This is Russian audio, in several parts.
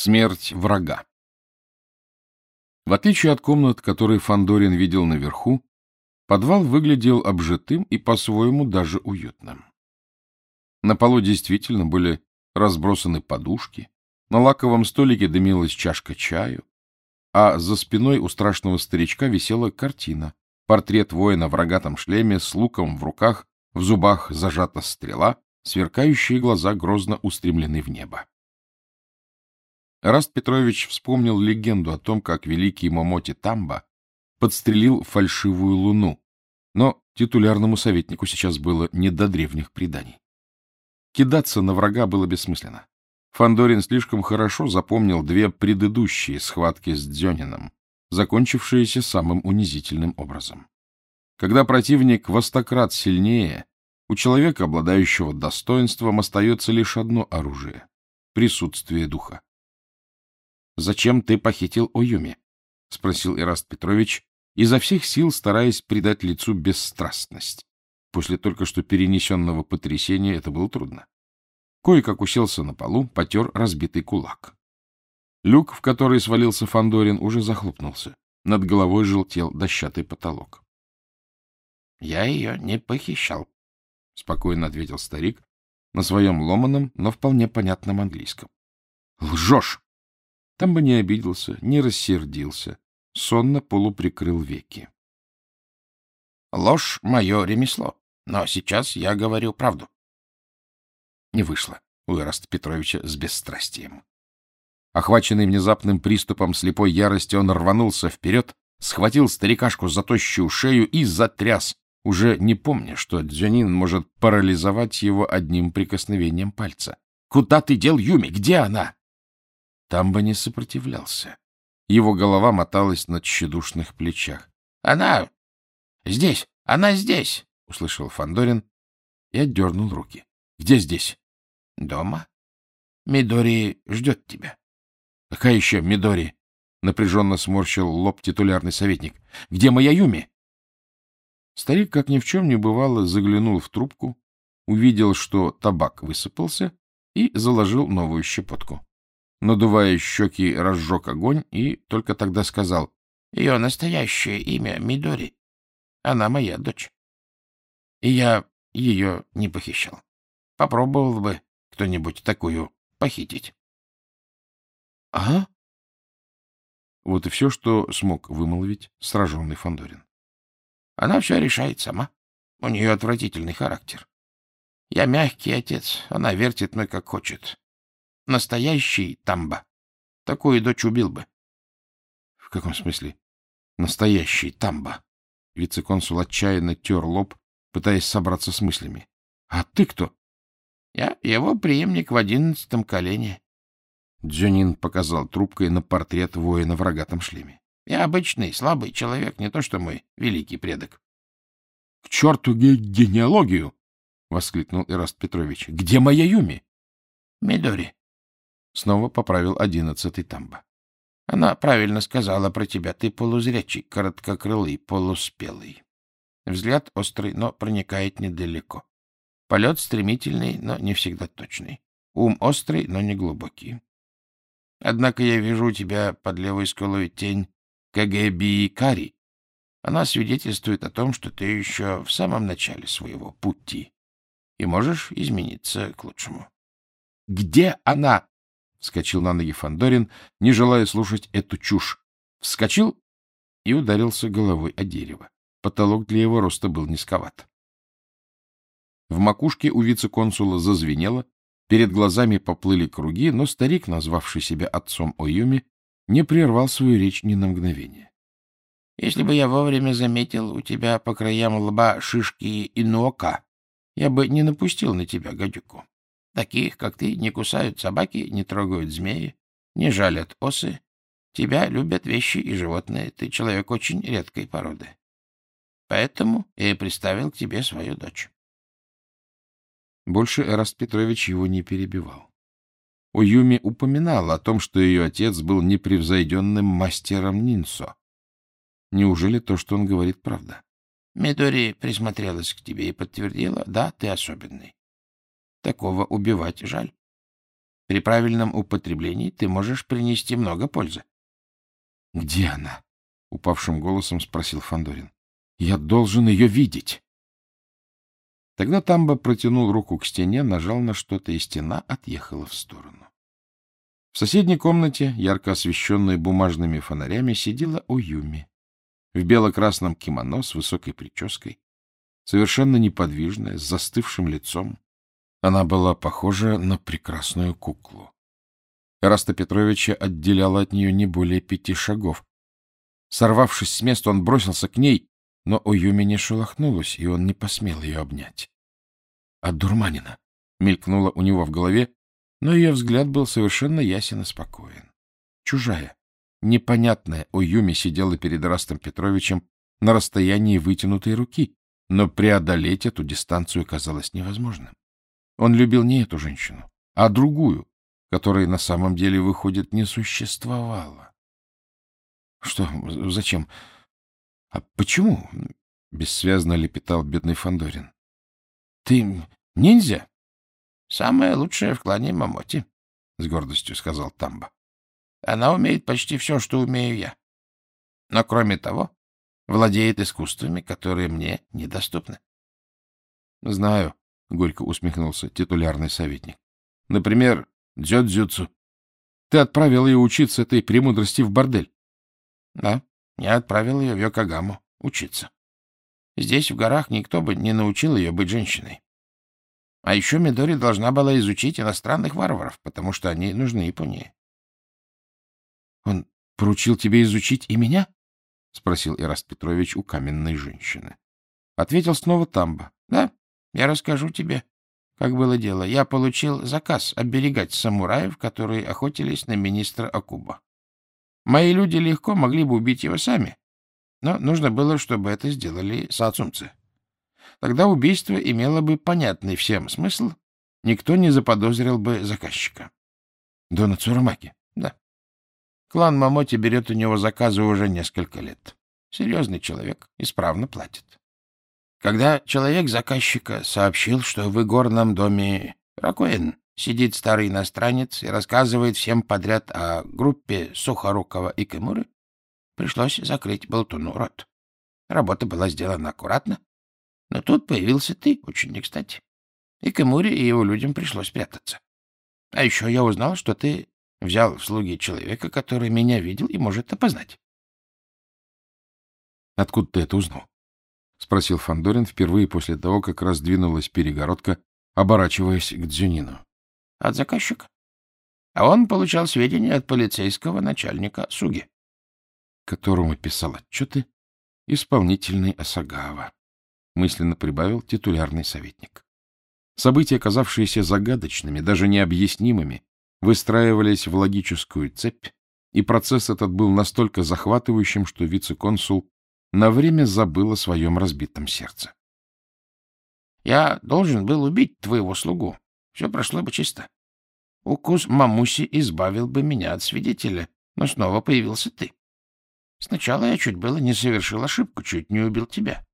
Смерть врага. В отличие от комнат, которые Фандорин видел наверху, подвал выглядел обжитым и по-своему даже уютным. На полу действительно были разбросаны подушки, на лаковом столике дымилась чашка чаю, а за спиной у страшного старичка висела картина, портрет воина в рогатом шлеме с луком в руках, в зубах зажата стрела, сверкающие глаза грозно устремлены в небо. Раст Петрович вспомнил легенду о том, как великий Момоти Тамба подстрелил фальшивую луну, но титулярному советнику сейчас было не до древних преданий. Кидаться на врага было бессмысленно. Фандорин слишком хорошо запомнил две предыдущие схватки с Дзёнином, закончившиеся самым унизительным образом. Когда противник востократ сильнее, у человека, обладающего достоинством, остается лишь одно оружие — присутствие духа. Зачем ты похитил Оюми? — спросил Ираст Петрович, изо всех сил стараясь придать лицу бесстрастность. После только что перенесенного потрясения это было трудно. Кое-как уселся на полу, потер разбитый кулак. Люк, в который свалился Фандорин, уже захлопнулся. Над головой желтел дощатый потолок. — Я ее не похищал, — спокойно ответил старик на своем ломаном, но вполне понятном английском. — Лжешь! Там бы не обиделся, не рассердился. Сонно полуприкрыл веки. Ложь — мое ремесло, но сейчас я говорю правду. Не вышло у Ираста Петровича с бесстрастием. Охваченный внезапным приступом слепой ярости, он рванулся вперед, схватил старикашку за тощую шею и затряс, уже не помня, что Дзюнин может парализовать его одним прикосновением пальца. — Куда ты дел Юми? Где она? Там бы не сопротивлялся. Его голова моталась на тщедушных плечах. — Она здесь! Она здесь! — услышал Фандорин и отдернул руки. — Где здесь? — Дома. Мидори ждет тебя. — Какая еще Мидори? — напряженно сморщил лоб титулярный советник. — Где моя Юми? Старик, как ни в чем не бывало, заглянул в трубку, увидел, что табак высыпался, и заложил новую щепотку надувая щеки, разжег огонь и только тогда сказал, «Ее настоящее имя Мидори. Она моя дочь. И я ее не похищал. Попробовал бы кто-нибудь такую похитить». «А?» Вот и все, что смог вымолвить сраженный Фандорин. Она все решает сама. У нее отвратительный характер. Я мягкий отец, она вертит мной как хочет. Настоящий Тамба. Такую дочь убил бы. — В каком смысле? Настоящий Тамба. Вице-консул отчаянно тер лоб, пытаясь собраться с мыслями. — А ты кто? — Я его преемник в одиннадцатом колене. Дзюнин показал трубкой на портрет воина в рогатом шлеме. — Я обычный, слабый человек, не то что мой великий предок. — К черту ге генеалогию! — воскликнул Ираст Петрович. — Где моя Юми? — Мидори. Снова поправил одиннадцатый тамба. Она правильно сказала про тебя. Ты полузрячий, короткокрылый, полуспелый. Взгляд острый, но проникает недалеко. Полет стремительный, но не всегда точный. Ум острый, но не глубокий. Однако я вижу у тебя под левой скулой тень КГБ Кари. Она свидетельствует о том, что ты еще в самом начале своего пути и можешь измениться к лучшему. — Где она? Вскочил на ноги Фандорин, не желая слушать эту чушь. Вскочил и ударился головой о дерево. Потолок для его роста был низковат. В макушке у вице-консула зазвенело, перед глазами поплыли круги, но старик, назвавший себя отцом Оюми, не прервал свою речь ни на мгновение. — Если бы я вовремя заметил у тебя по краям лба шишки и нока, я бы не напустил на тебя гадюку. Таких, как ты, не кусают собаки, не трогают змеи, не жалят осы. Тебя любят вещи и животные. Ты человек очень редкой породы. Поэтому я и приставил к тебе свою дочь. Больше Эраст Петрович его не перебивал. Уюми упоминал о том, что ее отец был непревзойденным мастером Нинсо. Неужели то, что он говорит, правда? Мидори присмотрелась к тебе и подтвердила, да, ты особенный. Такого убивать жаль. При правильном употреблении ты можешь принести много пользы. — Где она? — упавшим голосом спросил Фандорин. Я должен ее видеть. Тогда Тамба протянул руку к стене, нажал на что-то, и стена отъехала в сторону. В соседней комнате, ярко освещенной бумажными фонарями, сидела Оюми. В бело-красном кимоно с высокой прической, совершенно неподвижная, с застывшим лицом. Она была похожа на прекрасную куклу. Раста Петровича отделяла от нее не более пяти шагов. Сорвавшись с места, он бросился к ней, но Оюми не шелохнулась, и он не посмел ее обнять. «От дурманина!» — мелькнуло у него в голове, но ее взгляд был совершенно ясен и спокоен. Чужая, непонятная Оюми сидела перед Растом Петровичем на расстоянии вытянутой руки, но преодолеть эту дистанцию казалось невозможным. Он любил не эту женщину, а другую, которая на самом деле, выходит, не существовала. — Что? Зачем? — А почему? — бессвязно лепетал бедный Фандорин. Ты ниндзя? — Самое лучшее в клане Мамоти, — с гордостью сказал Тамба. — Она умеет почти все, что умею я. Но, кроме того, владеет искусствами, которые мне недоступны. — Знаю, — горько усмехнулся титулярный советник. — Например, дзюдзюцу. Ты отправил ее учиться этой премудрости в бордель. — Да, я отправил ее в Йокогаму учиться. Здесь, в горах, никто бы не научил ее быть женщиной. А еще Мидори должна была изучить иностранных варваров, потому что они нужны Японии. — Он поручил тебе изучить и меня? — спросил Ираст Петрович у каменной женщины. Ответил снова Тамба. — Да, я расскажу тебе, как было дело. Я получил заказ оберегать самураев, которые охотились на министра Акуба. Мои люди легко могли бы убить его сами, но нужно было, чтобы это сделали сацумцы. Тогда убийство имело бы понятный всем смысл, никто не заподозрил бы заказчика. Дона Цурамаки? Да. Клан Мамоти берет у него заказы уже несколько лет. Серьезный человек, исправно платит. Когда человек заказчика сообщил, что в игорном доме Ракуэн сидит старый иностранец и рассказывает всем подряд о группе Сухорукова и Кемуры, пришлось закрыть болтуну рот. Работа была сделана аккуратно, но тут появился ты, очень не кстати. И Кемуре, и его людям пришлось прятаться. А еще я узнал, что ты взял в слуги человека, который меня видел и может опознать. — Откуда ты это узнал? — спросил Фандорин впервые после того, как раздвинулась перегородка, оборачиваясь к Дзюнину. — От заказчика. А он получал сведения от полицейского начальника Суги. — Которому писал отчеты исполнительный Осагава. Мысленно прибавил титулярный советник. События, оказавшиеся загадочными, даже необъяснимыми, выстраивались в логическую цепь, и процесс этот был настолько захватывающим, что вице-консул на время забыл о своем разбитом сердце. — Я должен был убить твоего слугу. Все прошло бы чисто. Укус Мамуси избавил бы меня от свидетеля, но снова появился ты. Сначала я чуть было не совершил ошибку, чуть не убил тебя.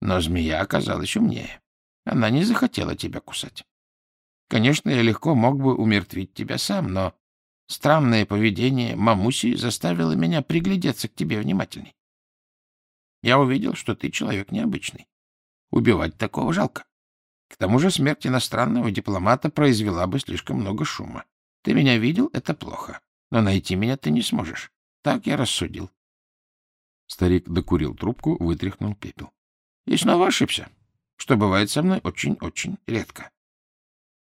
Но змея оказалась умнее. Она не захотела тебя кусать. Конечно, я легко мог бы умертвить тебя сам, но странное поведение Мамуси заставило меня приглядеться к тебе внимательней. Я увидел, что ты человек необычный. Убивать такого жалко. К тому же смерть иностранного дипломата произвела бы слишком много шума. Ты меня видел — это плохо, но найти меня ты не сможешь. Так я рассудил. Старик докурил трубку, вытряхнул пепел. И снова ошибся, что бывает со мной очень-очень редко.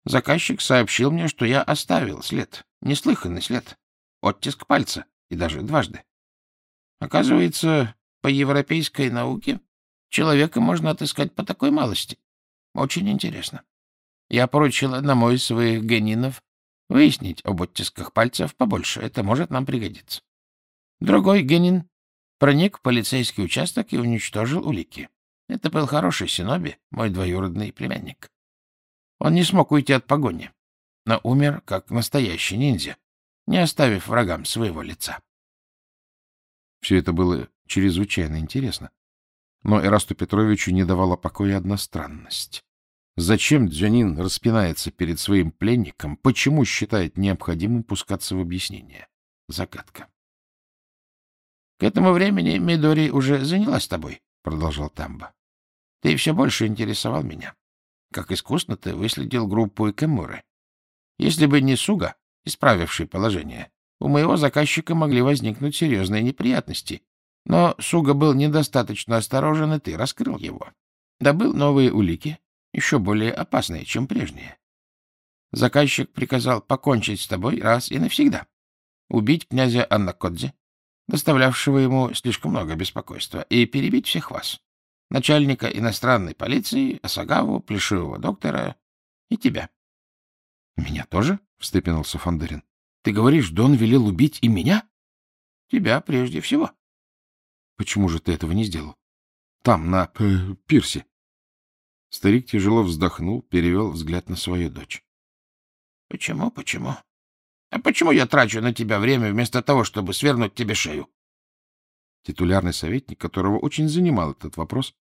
Заказчик сообщил мне, что я оставил след, неслыханный след, оттиск пальца, и даже дважды. Оказывается, по европейской науке человека можно отыскать по такой малости. Очень интересно. Я поручил одному из своих генинов выяснить об оттисках пальцев побольше. Это может нам пригодиться. Другой генин проник в полицейский участок и уничтожил улики. Это был хороший Синоби, мой двоюродный племянник. Он не смог уйти от погони, но умер как настоящий ниндзя, не оставив врагам своего лица. Все это было чрезвычайно интересно. Но Эрасту Петровичу не давала покоя одна странность. Зачем Дзюнин распинается перед своим пленником? Почему считает необходимым пускаться в объяснение? Загадка. — К этому времени Мидори уже занялась тобой, — продолжал Тамба. — Ты все больше интересовал меня. Как искусно ты выследил группу Икэмуры. Если бы не Суга, исправивший положение, у моего заказчика могли возникнуть серьезные неприятности. Но Суга был недостаточно осторожен, и ты раскрыл его. Добыл новые улики, еще более опасные, чем прежние. Заказчик приказал покончить с тобой раз и навсегда. Убить князя Аннакодзе, доставлявшего ему слишком много беспокойства, и перебить всех вас. Начальника иностранной полиции, Асагаву, плешивого доктора и тебя. — Меня тоже? — встрепенулся Фандерин. — Ты говоришь, Дон велел убить и меня? — Тебя прежде всего. — Почему же ты этого не сделал? Там, на э, пирсе. Старик тяжело вздохнул, перевел взгляд на свою дочь. — Почему, почему? А почему я трачу на тебя время вместо того, чтобы свернуть тебе шею? Титулярный советник, которого очень занимал этот вопрос,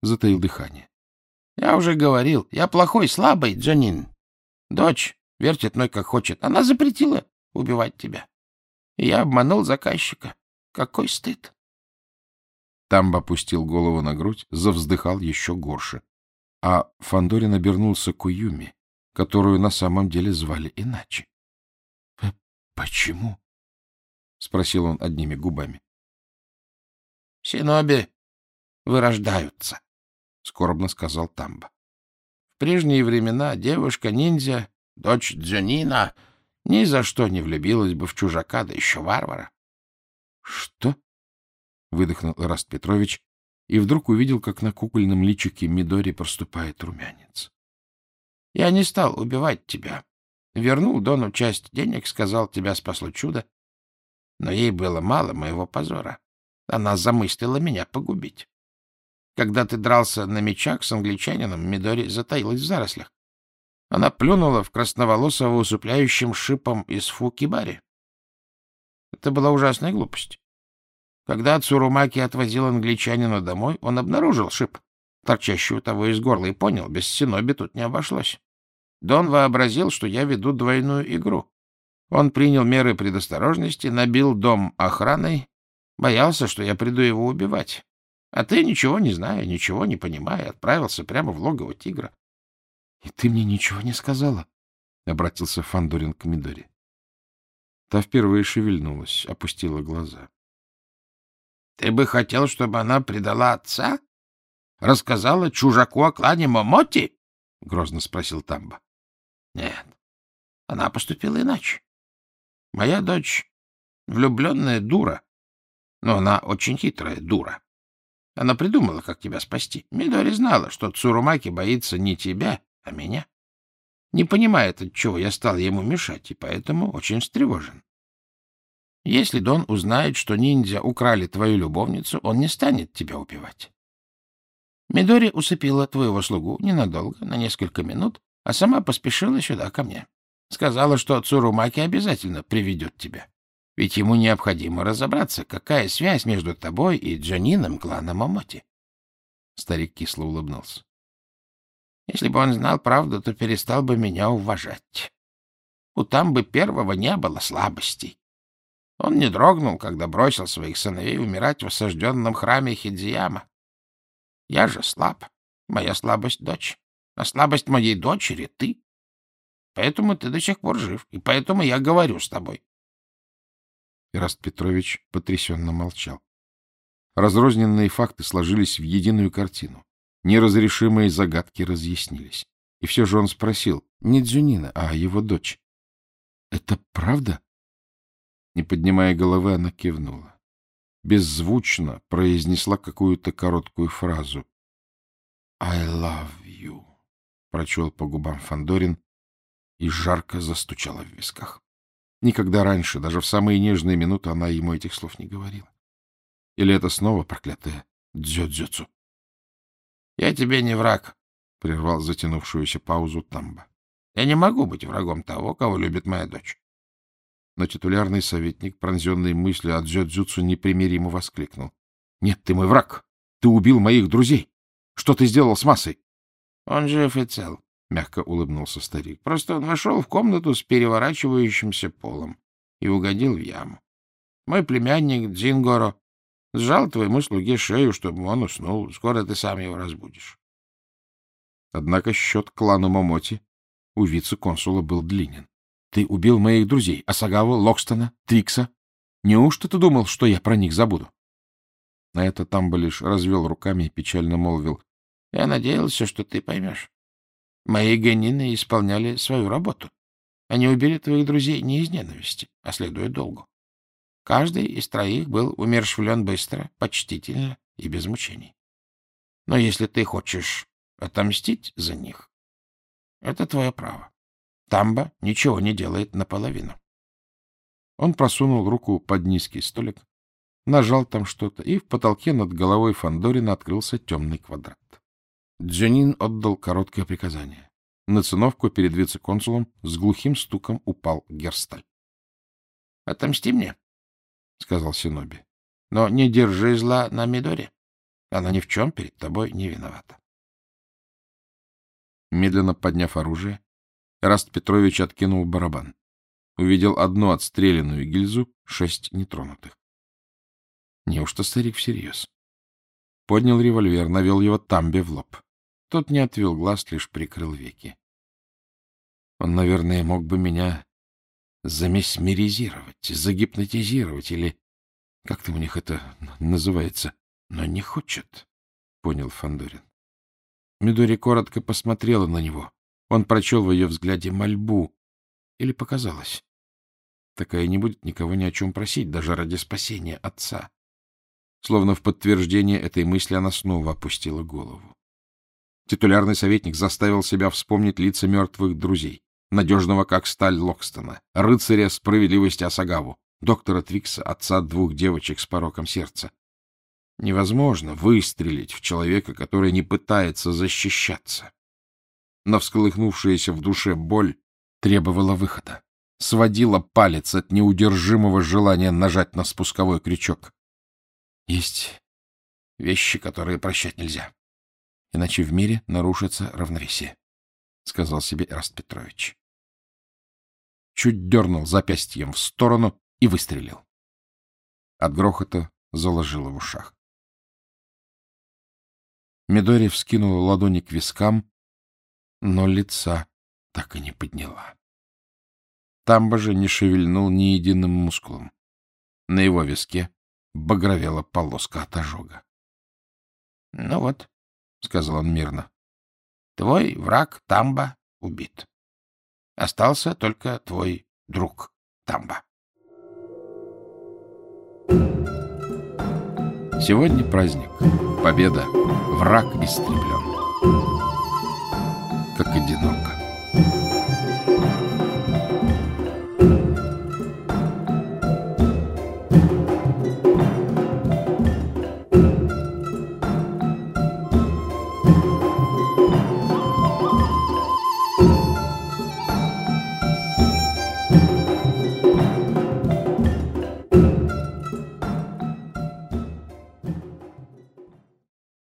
затаил дыхание. — Я уже говорил, я плохой, слабый, Джанин. Дочь вертит мной как хочет. Она запретила убивать тебя. И я обманул заказчика. Какой стыд! Тамба опустил голову на грудь, завздыхал еще горше а Фандорин обернулся к Уюми, которую на самом деле звали иначе. — Почему? — спросил он одними губами. — Синоби вырождаются, — скорбно сказал Тамба. В прежние времена девушка-ниндзя, дочь Дзюнина, ни за что не влюбилась бы в чужака, да еще варвара. — Что? — выдохнул Раст Петрович, и вдруг увидел, как на кукольном личике Мидори проступает румянец. — Я не стал убивать тебя. Вернул Дону часть денег, сказал, тебя спасло чудо. Но ей было мало моего позора. Она замыслила меня погубить. Когда ты дрался на мечах с англичанином, Мидори затаилась в зарослях. Она плюнула в красноволосого усыпляющим шипом из фукибари. Это была ужасная глупость. Когда Цурумаки отвозил англичанина домой, он обнаружил шип, торчащий у того из горла, и понял, без синоби тут не обошлось. Дон вообразил, что я веду двойную игру. Он принял меры предосторожности, набил дом охраной, боялся, что я приду его убивать. А ты, ничего не зная, ничего не понимая, отправился прямо в логово тигра. — И ты мне ничего не сказала? — обратился Фандорин к Мидори. Та впервые шевельнулась, опустила глаза. Ты бы хотел, чтобы она предала отца? Рассказала чужаку о клане Момоти? — грозно спросил Тамба. — Нет, она поступила иначе. Моя дочь влюбленная дура, но она очень хитрая дура. Она придумала, как тебя спасти. Мидори знала, что Цурумаки боится не тебя, а меня. Не понимает, от чего я стал ему мешать, и поэтому очень встревожен. Если Дон узнает, что ниндзя украли твою любовницу, он не станет тебя убивать. Мидори усыпила твоего слугу ненадолго, на несколько минут, а сама поспешила сюда ко мне. Сказала, что Цурумаки обязательно приведет тебя. Ведь ему необходимо разобраться, какая связь между тобой и Джанином клана Момоти. Старик кисло улыбнулся. Если бы он знал правду, то перестал бы меня уважать. У там бы первого не было слабостей. Он не дрогнул, когда бросил своих сыновей умирать в осажденном храме Хидзияма. Я же слаб. Моя слабость — дочь. А слабость моей дочери — ты. Поэтому ты до сих пор жив, и поэтому я говорю с тобой. Ираст Петрович потрясенно молчал. Разрозненные факты сложились в единую картину. Неразрешимые загадки разъяснились. И все же он спросил, не Дзюнина, а его дочь. — Это правда? Не поднимая головы, она кивнула. Беззвучно произнесла какую-то короткую фразу. «I love you», — прочел по губам Фандорин и жарко застучала в висках. Никогда раньше, даже в самые нежные минуты, она ему этих слов не говорила. Или это снова проклятая дзё-дзёцу? — Я тебе не враг, — прервал затянувшуюся паузу Тамба. — Я не могу быть врагом того, кого любит моя дочь. Но титулярный советник, пронзенный мыслью о дзюдзюцу, непримиримо воскликнул. — Нет, ты мой враг! Ты убил моих друзей! Что ты сделал с массой? Он жив и цел, — мягко улыбнулся старик. Просто он вошел в комнату с переворачивающимся полом и угодил в яму. Мой племянник Дзингоро сжал твоему слуге шею, чтобы он уснул. Скоро ты сам его разбудишь. Однако счет клану Момоти у вице-консула был длинен. Ты убил моих друзей, Асагаву, Локстона, Трикса. Неужто ты думал, что я про них забуду? На это Тамба лишь развел руками и печально молвил. — Я надеялся, что ты поймешь. Мои гонины исполняли свою работу. Они убили твоих друзей не из ненависти, а следуя долгу. Каждый из троих был умершвлен быстро, почтительно и без мучений. Но если ты хочешь отомстить за них, это твое право. Тамба ничего не делает наполовину. Он просунул руку под низкий столик, нажал там что-то, и в потолке над головой Фандорина открылся темный квадрат. Джанин отдал короткое приказание. На циновку перед вице-консулом с глухим стуком упал Герсталь. — Отомсти мне, — сказал Синоби. — Но не держи зла на Мидоре. Она ни в чем перед тобой не виновата. Медленно подняв оружие, Раст Петрович откинул барабан. Увидел одну отстрелянную гильзу, шесть нетронутых. Неужто старик всерьез? Поднял револьвер, навел его Тамбе в лоб. Тот не отвел глаз, лишь прикрыл веки. Он, наверное, мог бы меня замесмеризировать, загипнотизировать или... Как там у них это называется? Но не хочет, — понял Фандорин. Мидори коротко посмотрела на него. Он прочел в ее взгляде мольбу. Или показалось. Такая не будет никого ни о чем просить, даже ради спасения отца. Словно в подтверждение этой мысли она снова опустила голову. Титулярный советник заставил себя вспомнить лица мертвых друзей надежного как сталь Локстона, рыцаря справедливости Асагаву, доктора Твикса, отца двух девочек с пороком сердца. Невозможно выстрелить в человека, который не пытается защищаться. Но всколыхнувшаяся в душе боль требовала выхода, сводила палец от неудержимого желания нажать на спусковой крючок. Есть вещи, которые прощать нельзя, иначе в мире нарушится равновесие, — сказал себе Эраст Петрович чуть дернул запястьем в сторону и выстрелил. От грохота заложило в ушах. Мидори вскинула ладони к вискам, но лица так и не подняла. Тамба же не шевельнул ни единым мускулом. На его виске багровела полоска от ожога. — Ну вот, — сказал он мирно, — твой враг Тамба убит. Остался только твой друг Тамба. Сегодня праздник. Победа. Враг истреблен. Как одиноко.